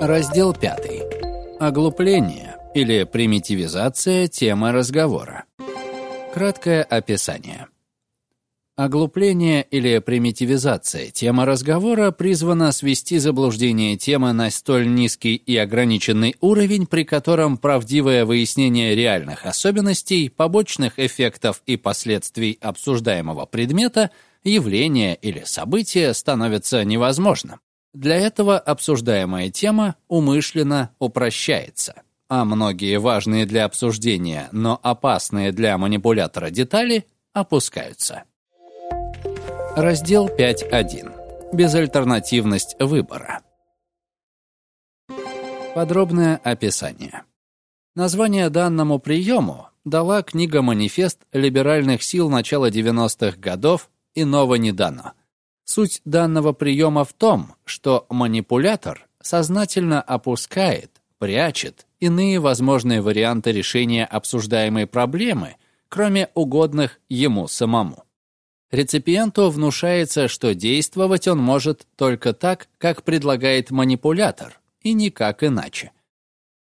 Раздел 5. Оглупление или примитивизация темы разговора. Краткое описание. Оглупление или примитивизация темы разговора призвана свести заблуждение темы на столь низкий и ограниченный уровень, при котором правдивое выяснение реальных особенностей, побочных эффектов и последствий обсуждаемого предмета, явления или события становится невозможным. Для этого обсуждаемая тема умышленно упрощается, а многие важные для обсуждения, но опасные для манипулятора детали опускаются. Раздел 5.1. Безальтернативность выбора. Подробное описание. Название данному приему дала книга-манифест либеральных сил начала 90-х годов «Иного не дано», Суть данного приема в том, что манипулятор сознательно опускает, прячет иные возможные варианты решения обсуждаемой проблемы, кроме угодных ему самому. Реципиенту внушается, что действовать он может только так, как предлагает манипулятор, и никак иначе.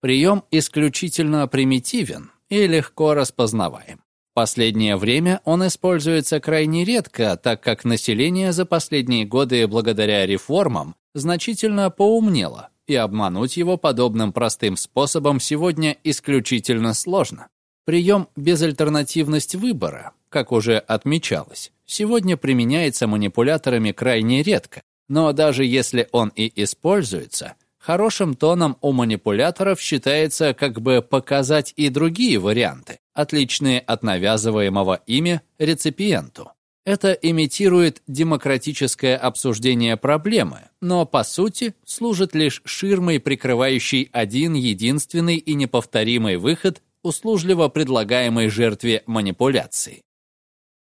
Прием исключительно примитивен и легко распознаваем. Последнее время он используется крайне редко, так как население за последние годы благодаря реформам значительно поумнело, и обмануть его подобным простым способом сегодня исключительно сложно. Прием «безальтернативность выбора», как уже отмечалось, сегодня применяется манипуляторами крайне редко, но даже если он и используется – Хорошим тоном у манипуляторов считается как бы показать и другие варианты, отличные от навязываемого ими реципиенту. Это имитирует демократическое обсуждение проблемы, но по сути служит лишь ширмой, прикрывающей один единственный и неповторимый выход, услужливо предлагаемой жертве манипуляции.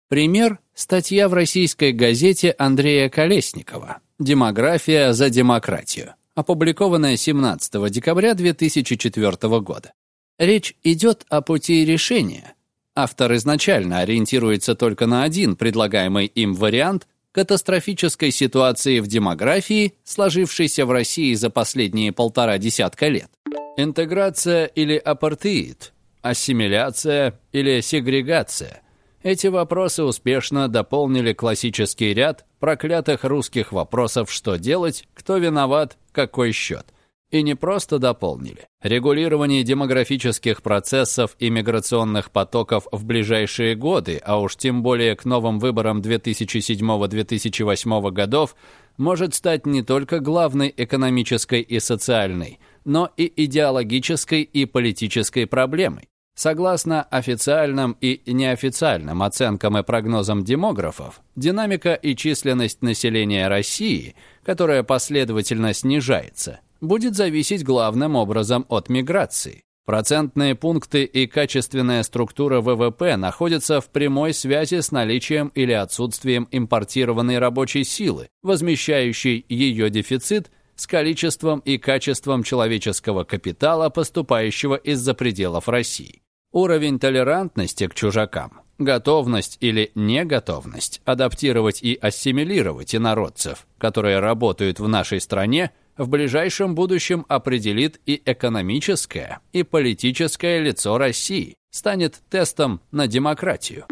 Пример – статья в российской газете Андрея Колесникова «Демография за демократию» опубликованная 17 декабря 2004 года. Речь идет о пути решения. Автор изначально ориентируется только на один предлагаемый им вариант катастрофической ситуации в демографии, сложившейся в России за последние полтора десятка лет. Интеграция или апартеид, ассимиляция или сегрегация. Эти вопросы успешно дополнили классический ряд проклятых русских вопросов «что делать?», «кто виноват?», «какой счет?». И не просто дополнили. Регулирование демографических процессов и миграционных потоков в ближайшие годы, а уж тем более к новым выборам 2007-2008 годов, может стать не только главной экономической и социальной, но и идеологической и политической проблемой. Согласно официальным и неофициальным оценкам и прогнозам демографов, динамика и численность населения России, которая последовательно снижается, будет зависеть главным образом от миграции. Процентные пункты и качественная структура ВВП находятся в прямой связи с наличием или отсутствием импортированной рабочей силы, возмещающей ее дефицит с количеством и качеством человеческого капитала, поступающего из-за пределов России. Уровень толерантности к чужакам, готовность или неготовность адаптировать и ассимилировать инородцев, которые работают в нашей стране, в ближайшем будущем определит и экономическое, и политическое лицо России, станет тестом на демократию.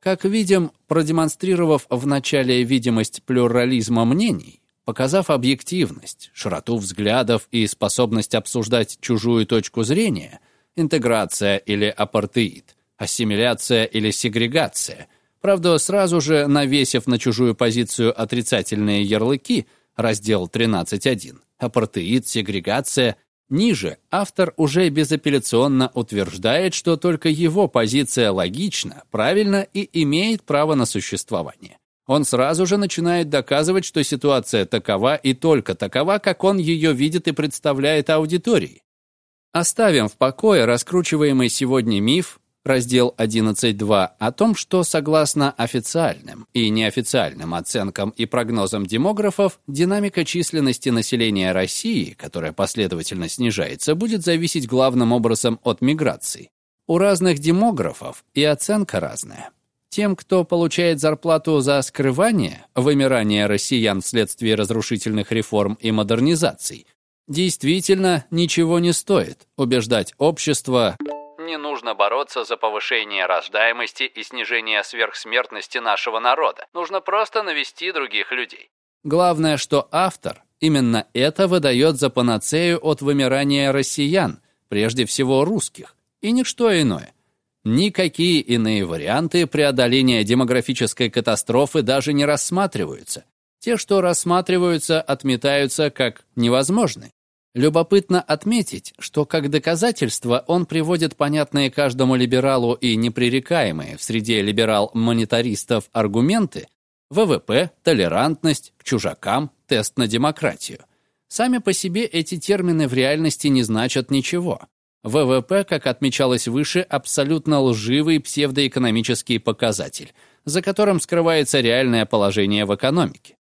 Как видим, продемонстрировав в начале видимость плюрализма мнений, показав объективность, широту взглядов и способность обсуждать чужую точку зрения – интеграция или апартеид, ассимиляция или сегрегация. Правда, сразу же навесив на чужую позицию отрицательные ярлыки, раздел 13.1, апартеид, сегрегация, ниже автор уже безапелляционно утверждает, что только его позиция логична, правильна и имеет право на существование. Он сразу же начинает доказывать, что ситуация такова и только такова, как он ее видит и представляет аудитории. Оставим в покое раскручиваемый сегодня миф, раздел 11.2, о том, что согласно официальным и неофициальным оценкам и прогнозам демографов, динамика численности населения России, которая последовательно снижается, будет зависеть главным образом от миграции. У разных демографов и оценка разная. Тем, кто получает зарплату за скрывание, вымирание россиян вследствие разрушительных реформ и модернизаций, Действительно, ничего не стоит убеждать общество не нужно бороться за повышение рождаемости и снижение сверхсмертности нашего народа. Нужно просто навести других людей. Главное, что автор именно это выдает за панацею от вымирания россиян, прежде всего русских, и ничто иное. Никакие иные варианты преодоления демографической катастрофы даже не рассматриваются. Те, что рассматриваются, отметаются как невозможны. Любопытно отметить, что как доказательство он приводит понятные каждому либералу и непререкаемые в среде либерал-монетаристов аргументы ВВП, толерантность, к чужакам, тест на демократию. Сами по себе эти термины в реальности не значат ничего. ВВП, как отмечалось выше, абсолютно лживый псевдоэкономический показатель, за которым скрывается реальное положение в экономике.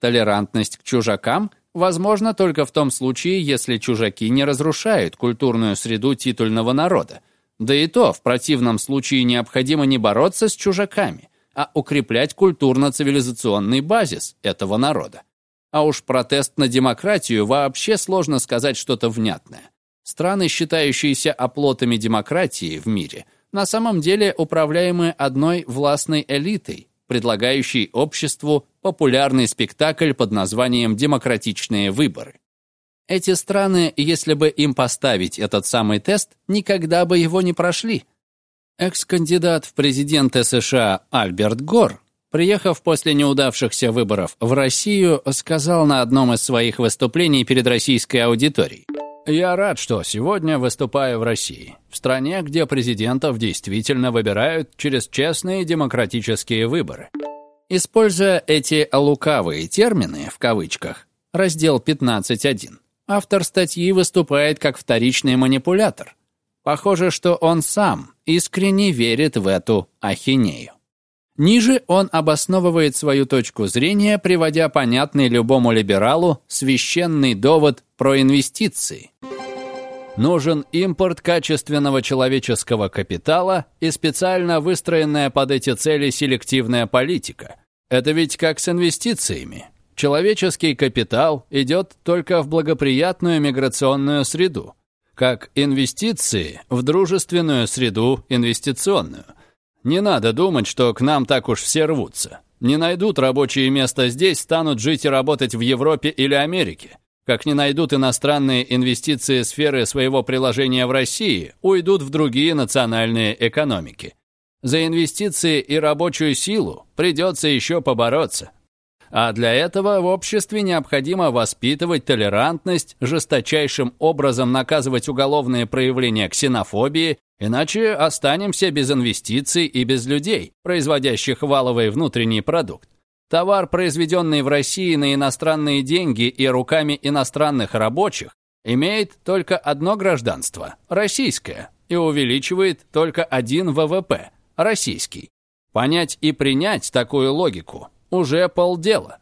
Толерантность к чужакам возможна только в том случае, если чужаки не разрушают культурную среду титульного народа. Да и то, в противном случае необходимо не бороться с чужаками, а укреплять культурно-цивилизационный базис этого народа. А уж протест на демократию вообще сложно сказать что-то внятное. Страны, считающиеся оплотами демократии в мире, на самом деле управляемы одной властной элитой, предлагающей обществу популярный спектакль под названием «Демократичные выборы». Эти страны, если бы им поставить этот самый тест, никогда бы его не прошли. Экс-кандидат в президенты США Альберт Гор, приехав после неудавшихся выборов в Россию, сказал на одном из своих выступлений перед российской аудиторией – я рад, что сегодня выступаю в России, в стране, где президентов действительно выбирают через честные демократические выборы. Используя эти «лукавые термины» в кавычках, раздел 15.1, автор статьи выступает как вторичный манипулятор. Похоже, что он сам искренне верит в эту ахинею. Ниже он обосновывает свою точку зрения, приводя понятный любому либералу священный довод про инвестиции. Нужен импорт качественного человеческого капитала и специально выстроенная под эти цели селективная политика. Это ведь как с инвестициями. Человеческий капитал идет только в благоприятную миграционную среду, как инвестиции в дружественную среду инвестиционную – не надо думать, что к нам так уж все рвутся. Не найдут рабочие места здесь, станут жить и работать в Европе или Америке. Как не найдут иностранные инвестиции сферы своего приложения в России, уйдут в другие национальные экономики. За инвестиции и рабочую силу придется еще побороться. А для этого в обществе необходимо воспитывать толерантность, жесточайшим образом наказывать уголовные проявления ксенофобии Иначе останемся без инвестиций и без людей, производящих валовый внутренний продукт. Товар, произведенный в России на иностранные деньги и руками иностранных рабочих, имеет только одно гражданство – российское, и увеличивает только один ВВП – российский. Понять и принять такую логику – уже полдела.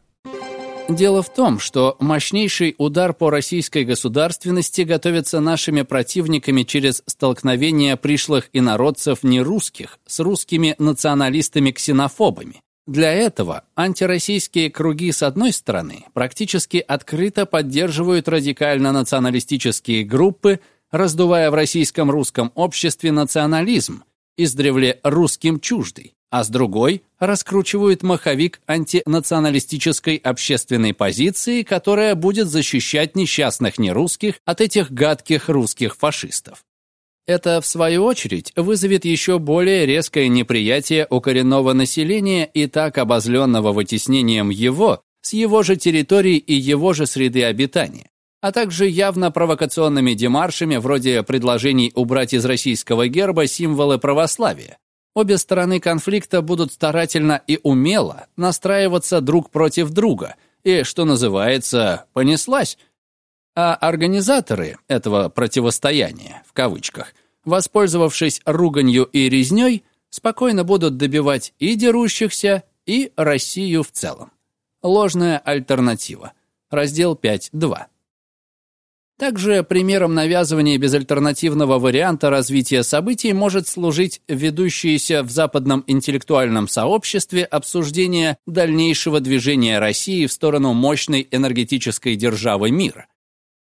Дело в том, что мощнейший удар по российской государственности готовится нашими противниками через столкновение пришлых инородцев нерусских с русскими националистами-ксенофобами. Для этого антироссийские круги, с одной стороны, практически открыто поддерживают радикально-националистические группы, раздувая в российском русском обществе национализм, издревле русским чуждый а с другой раскручивают маховик антинационалистической общественной позиции, которая будет защищать несчастных нерусских от этих гадких русских фашистов. Это, в свою очередь, вызовет еще более резкое неприятие у коренного населения и так обозленного вытеснением его с его же территории и его же среды обитания, а также явно провокационными демаршами вроде предложений убрать из российского герба символы православия, Обе стороны конфликта будут старательно и умело настраиваться друг против друга, и, что называется, понеслась. А организаторы этого противостояния, в кавычках, воспользовавшись руганью и резней, спокойно будут добивать и дерущихся, и Россию в целом. Ложная альтернатива. Раздел 5.2. Также примером навязывания безальтернативного варианта развития событий может служить ведущееся в западном интеллектуальном сообществе обсуждение дальнейшего движения России в сторону мощной энергетической державы мира.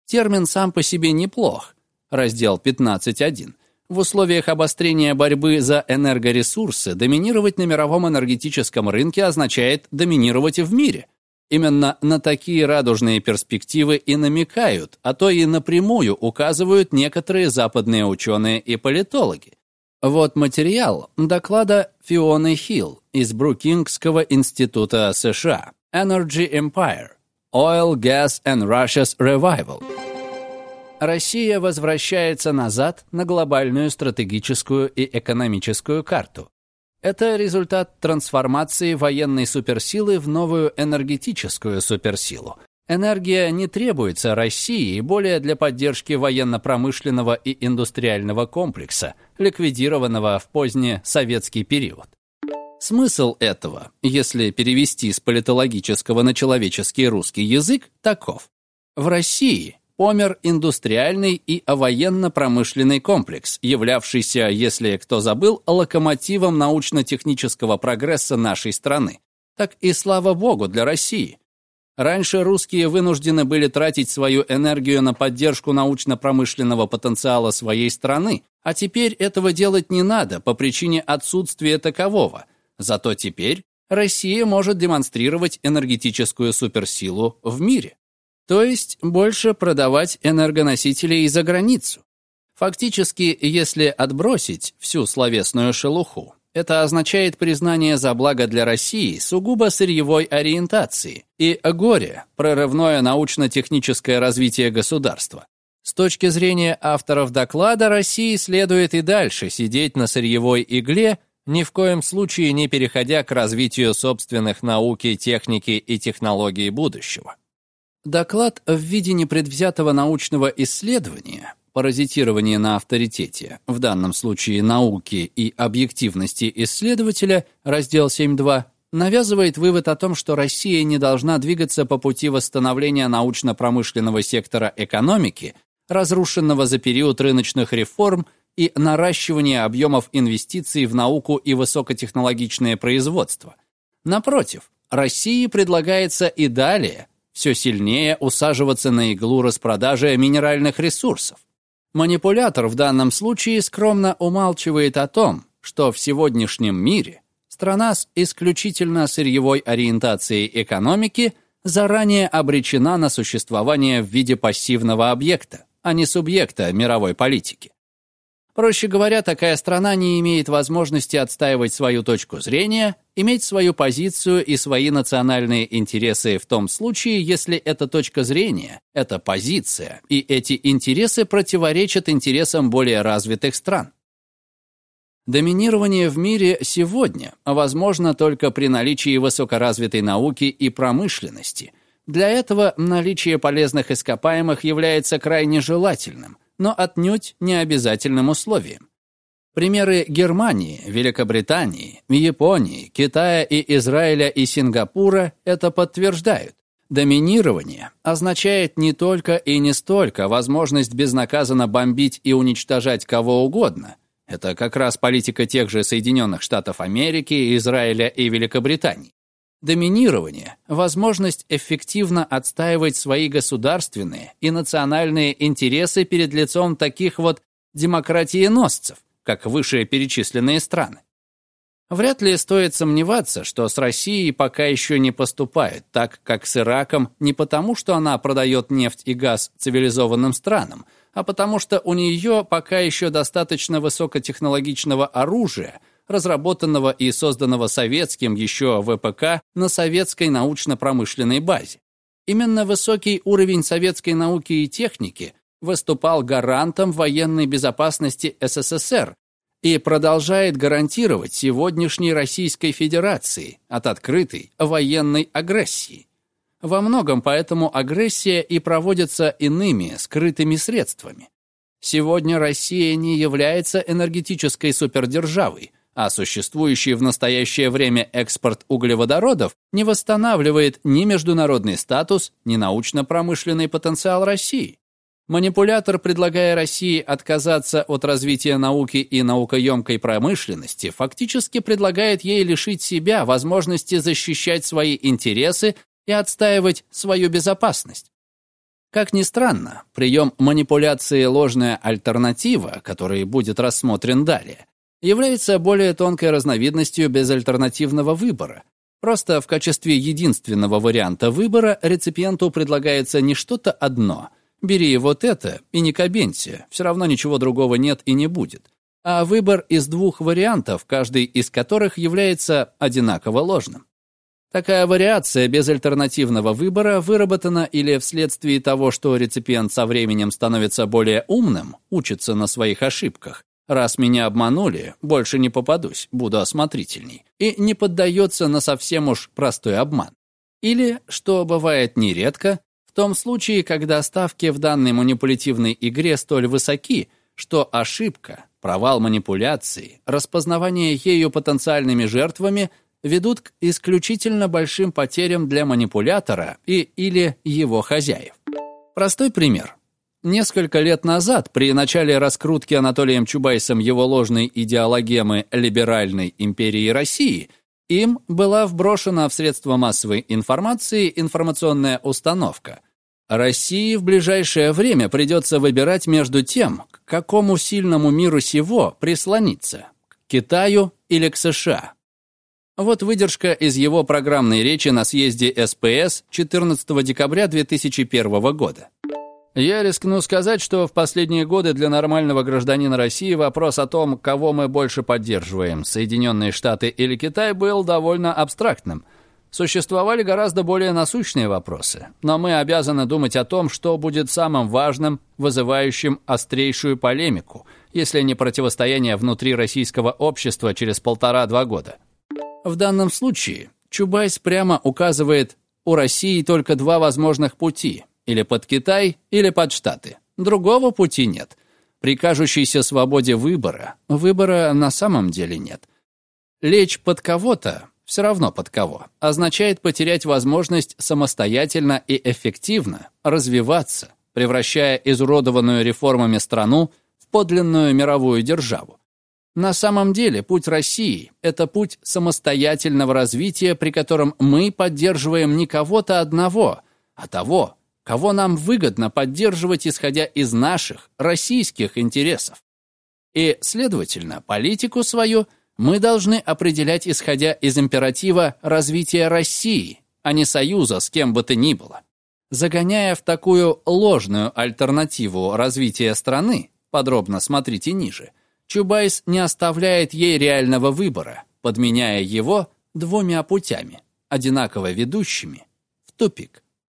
Термин сам по себе неплох. Раздел 15.1. В условиях обострения борьбы за энергоресурсы доминировать на мировом энергетическом рынке означает доминировать в мире. Именно на такие радужные перспективы и намекают, а то и напрямую указывают некоторые западные ученые и политологи. Вот материал доклада Фионы Хилл из Брукингского института США Energy Empire Oil, Gas and Russia's Revival. Россия возвращается назад на глобальную стратегическую и экономическую карту. Это результат трансформации военной суперсилы в новую энергетическую суперсилу. Энергия не требуется России более для поддержки военно-промышленного и индустриального комплекса, ликвидированного в поздний советский период. Смысл этого, если перевести с политологического на человеческий русский язык, таков. В России помер индустриальный и военно-промышленный комплекс, являвшийся, если кто забыл, локомотивом научно-технического прогресса нашей страны. Так и слава богу для России. Раньше русские вынуждены были тратить свою энергию на поддержку научно-промышленного потенциала своей страны, а теперь этого делать не надо по причине отсутствия такового. Зато теперь Россия может демонстрировать энергетическую суперсилу в мире. То есть больше продавать энергоносители за границу. Фактически, если отбросить всю словесную шелуху, это означает признание за благо для России сугубо сырьевой ориентации и горе, прорывное научно-техническое развитие государства. С точки зрения авторов доклада, России следует и дальше сидеть на сырьевой игле, ни в коем случае не переходя к развитию собственных науки, техники и технологий будущего. Доклад в виде непредвзятого научного исследования паразитирование на авторитете, в данном случае науки и объективности исследователя, раздел 7.2, навязывает вывод о том, что Россия не должна двигаться по пути восстановления научно-промышленного сектора экономики, разрушенного за период рыночных реформ и наращивания объемов инвестиций в науку и высокотехнологичное производство. Напротив, России предлагается и далее – все сильнее усаживаться на иглу распродажи минеральных ресурсов. Манипулятор в данном случае скромно умалчивает о том, что в сегодняшнем мире страна с исключительно сырьевой ориентацией экономики заранее обречена на существование в виде пассивного объекта, а не субъекта мировой политики. Проще говоря, такая страна не имеет возможности отстаивать свою точку зрения, иметь свою позицию и свои национальные интересы в том случае, если эта точка зрения, эта позиция и эти интересы противоречат интересам более развитых стран. Доминирование в мире сегодня возможно только при наличии высокоразвитой науки и промышленности. Для этого наличие полезных ископаемых является крайне желательным – но отнюдь не обязательным условием. Примеры Германии, Великобритании, Японии, Китая и Израиля и Сингапура это подтверждают. Доминирование означает не только и не столько возможность безнаказанно бомбить и уничтожать кого угодно. Это как раз политика тех же Соединенных Штатов Америки, Израиля и Великобритании. Доминирование – возможность эффективно отстаивать свои государственные и национальные интересы перед лицом таких вот демократиеносцев, как вышеперечисленные страны. Вряд ли стоит сомневаться, что с Россией пока еще не поступают так, как с Ираком, не потому, что она продает нефть и газ цивилизованным странам, а потому что у нее пока еще достаточно высокотехнологичного оружия – разработанного и созданного советским еще ВПК на советской научно-промышленной базе. Именно высокий уровень советской науки и техники выступал гарантом военной безопасности СССР и продолжает гарантировать сегодняшней Российской Федерации от открытой военной агрессии. Во многом поэтому агрессия и проводится иными, скрытыми средствами. Сегодня Россия не является энергетической супердержавой, а существующий в настоящее время экспорт углеводородов не восстанавливает ни международный статус, ни научно-промышленный потенциал России. Манипулятор, предлагая России отказаться от развития науки и наукоемкой промышленности, фактически предлагает ей лишить себя возможности защищать свои интересы и отстаивать свою безопасность. Как ни странно, прием манипуляции «ложная альтернатива», который будет рассмотрен далее, является более тонкой разновидностью безальтернативного выбора. Просто в качестве единственного варианта выбора реципиенту предлагается не что-то одно. Бери вот это и не кабенься, все равно ничего другого нет и не будет. А выбор из двух вариантов, каждый из которых является одинаково ложным. Такая вариация безальтернативного выбора выработана или вследствие того, что реципиент со временем становится более умным, учится на своих ошибках. Раз меня обманули, больше не попадусь, буду осмотрительней. И не поддается на совсем уж простой обман. Или, что бывает нередко, в том случае, когда ставки в данной манипулятивной игре столь высоки, что ошибка, провал манипуляции, распознавание ею потенциальными жертвами – ведут к исключительно большим потерям для манипулятора и или его хозяев. Простой пример. Несколько лет назад, при начале раскрутки Анатолием Чубайсом его ложной идеологемы либеральной империи России, им была вброшена в средства массовой информации информационная установка. России в ближайшее время придется выбирать между тем, к какому сильному миру сего прислониться – к Китаю или к США. Вот выдержка из его программной речи на съезде СПС 14 декабря 2001 года. Я рискну сказать, что в последние годы для нормального гражданина России вопрос о том, кого мы больше поддерживаем, Соединенные Штаты или Китай, был довольно абстрактным. Существовали гораздо более насущные вопросы, но мы обязаны думать о том, что будет самым важным, вызывающим острейшую полемику, если не противостояние внутри российского общества через полтора-два года. В данном случае Чубайс прямо указывает, у России только два возможных пути – или под Китай, или под Штаты. Другого пути нет. При кажущейся свободе выбора, выбора на самом деле нет. Лечь под кого-то, все равно под кого, означает потерять возможность самостоятельно и эффективно развиваться, превращая изуродованную реформами страну в подлинную мировую державу. На самом деле путь России – это путь самостоятельного развития, при котором мы поддерживаем не кого-то одного, а того, кого нам выгодно поддерживать, исходя из наших, российских интересов. И, следовательно, политику свою мы должны определять, исходя из императива развития России, а не союза с кем бы то ни было. Загоняя в такую ложную альтернативу развития страны, подробно смотрите ниже – Чубайс не оставляет ей реального выбора, подменяя его двумя путями, одинаково ведущими в тупик.